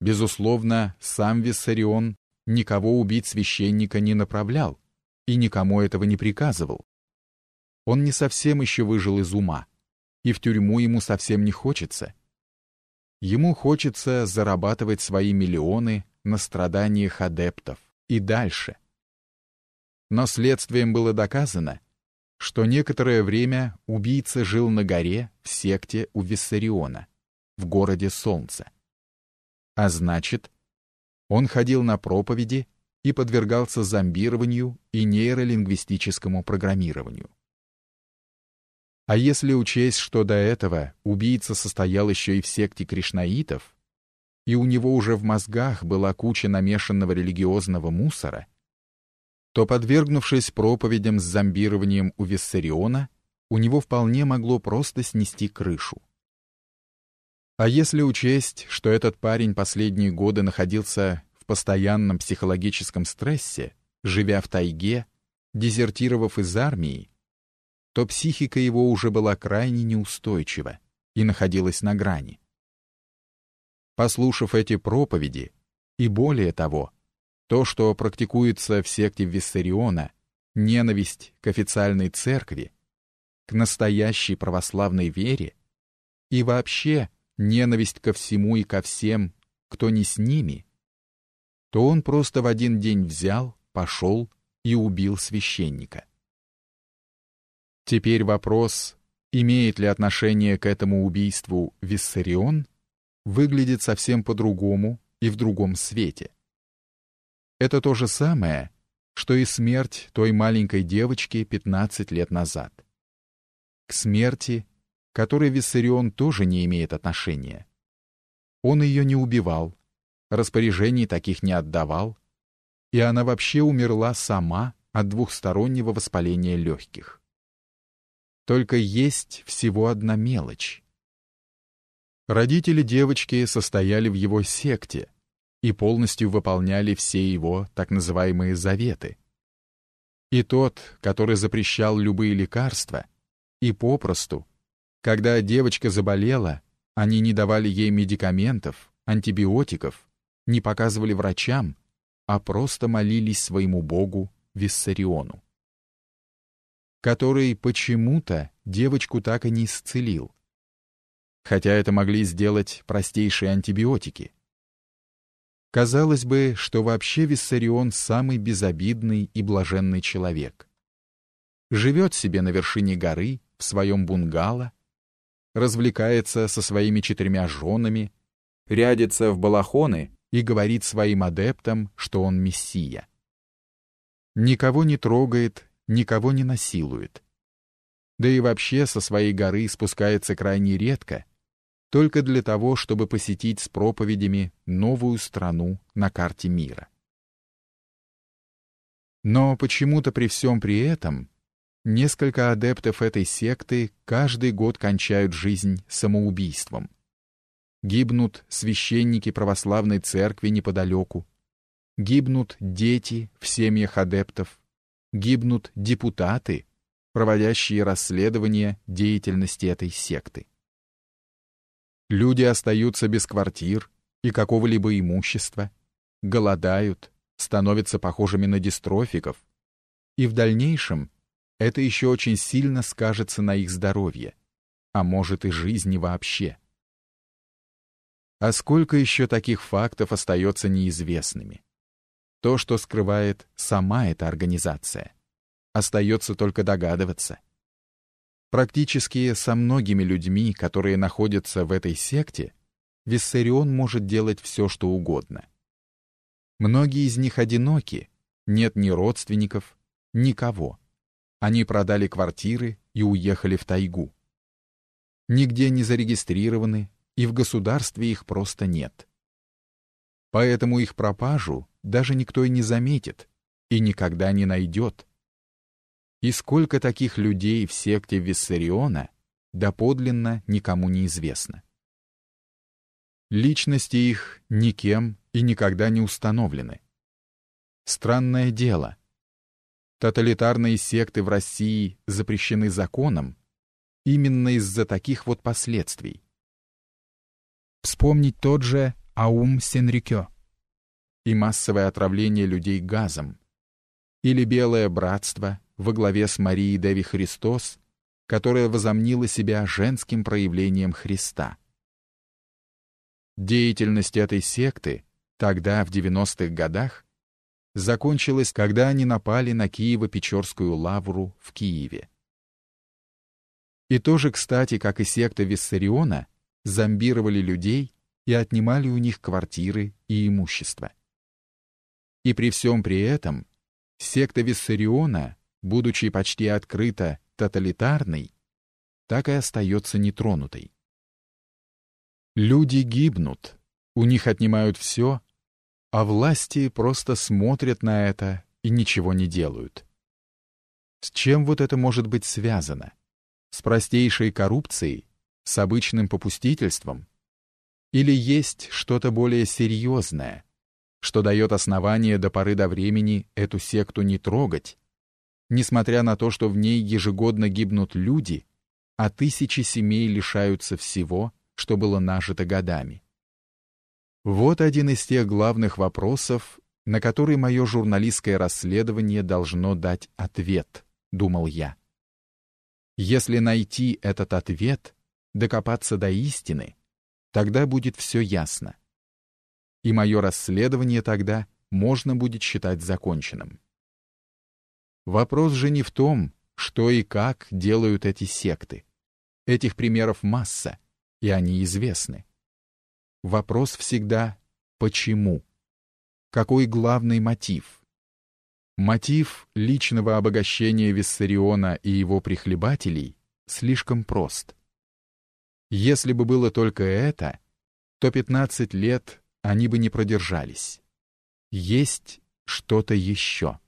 Безусловно, сам Виссарион никого убить священника не направлял и никому этого не приказывал. Он не совсем еще выжил из ума, и в тюрьму ему совсем не хочется. Ему хочется зарабатывать свои миллионы на страданиях адептов и дальше. Но следствием было доказано, что некоторое время убийца жил на горе в секте у Виссариона, в городе Солнца. А значит, он ходил на проповеди и подвергался зомбированию и нейролингвистическому программированию. А если учесть, что до этого убийца состоял еще и в секте кришнаитов, и у него уже в мозгах была куча намешанного религиозного мусора, то, подвергнувшись проповедям с зомбированием у Виссариона, у него вполне могло просто снести крышу. А если учесть, что этот парень последние годы находился в постоянном психологическом стрессе, живя в тайге, дезертировав из армии, то психика его уже была крайне неустойчива и находилась на грани. Послушав эти проповеди, и более того, то, что практикуется в секте Виссариона, ненависть к официальной церкви, к настоящей православной вере и вообще ненависть ко всему и ко всем, кто не с ними, то он просто в один день взял, пошел и убил священника. Теперь вопрос, имеет ли отношение к этому убийству Виссарион, выглядит совсем по-другому и в другом свете. Это то же самое, что и смерть той маленькой девочки 15 лет назад. К смерти которой Виссарион тоже не имеет отношения. Он ее не убивал, распоряжений таких не отдавал, и она вообще умерла сама от двухстороннего воспаления легких. Только есть всего одна мелочь. Родители девочки состояли в его секте и полностью выполняли все его так называемые заветы. И тот, который запрещал любые лекарства, и попросту когда девочка заболела, они не давали ей медикаментов, антибиотиков, не показывали врачам, а просто молились своему богу Виссариону, который почему-то девочку так и не исцелил. Хотя это могли сделать простейшие антибиотики. Казалось бы, что вообще Виссарион самый безобидный и блаженный человек. Живет себе на вершине горы, в своем бунгало, развлекается со своими четырьмя женами, рядится в балахоны и говорит своим адептам, что он мессия. Никого не трогает, никого не насилует. Да и вообще со своей горы спускается крайне редко, только для того, чтобы посетить с проповедями новую страну на карте мира. Но почему-то при всем при этом Несколько адептов этой секты каждый год кончают жизнь самоубийством. Гибнут священники православной церкви неподалеку. Гибнут дети в семьях адептов. Гибнут депутаты, проводящие расследование деятельности этой секты. Люди остаются без квартир и какого-либо имущества, голодают, становятся похожими на дистрофиков, и в дальнейшем это еще очень сильно скажется на их здоровье, а может и жизни вообще. А сколько еще таких фактов остается неизвестными? То, что скрывает сама эта организация. Остается только догадываться. Практически со многими людьми, которые находятся в этой секте, Виссарион может делать все, что угодно. Многие из них одиноки, нет ни родственников, никого. Они продали квартиры и уехали в тайгу. Нигде не зарегистрированы, и в государстве их просто нет. Поэтому их пропажу даже никто и не заметит, и никогда не найдет. И сколько таких людей в секте Виссариона доподлинно никому не известно. Личности их никем и никогда не установлены. Странное дело, Тоталитарные секты в России запрещены законом именно из-за таких вот последствий. Вспомнить тот же Аум Сенрикё и массовое отравление людей газом, или Белое Братство во главе с Марией Деви Христос, которая возомнила себя женским проявлением Христа. Деятельность этой секты тогда, в 90-х годах, закончилась, когда они напали на Киево-Печорскую лавру в Киеве. И тоже, кстати, как и секта Виссариона, зомбировали людей и отнимали у них квартиры и имущество. И при всем при этом секта Виссариона, будучи почти открыто тоталитарной, так и остается нетронутой. Люди гибнут, у них отнимают все, а власти просто смотрят на это и ничего не делают. С чем вот это может быть связано? С простейшей коррупцией? С обычным попустительством? Или есть что-то более серьезное, что дает основание до поры до времени эту секту не трогать, несмотря на то, что в ней ежегодно гибнут люди, а тысячи семей лишаются всего, что было нажито годами? Вот один из тех главных вопросов, на который мое журналистское расследование должно дать ответ, думал я. Если найти этот ответ, докопаться до истины, тогда будет все ясно. И мое расследование тогда можно будет считать законченным. Вопрос же не в том, что и как делают эти секты. Этих примеров масса, и они известны. Вопрос всегда «почему?». Какой главный мотив? Мотив личного обогащения Виссариона и его прихлебателей слишком прост. Если бы было только это, то 15 лет они бы не продержались. Есть что-то еще.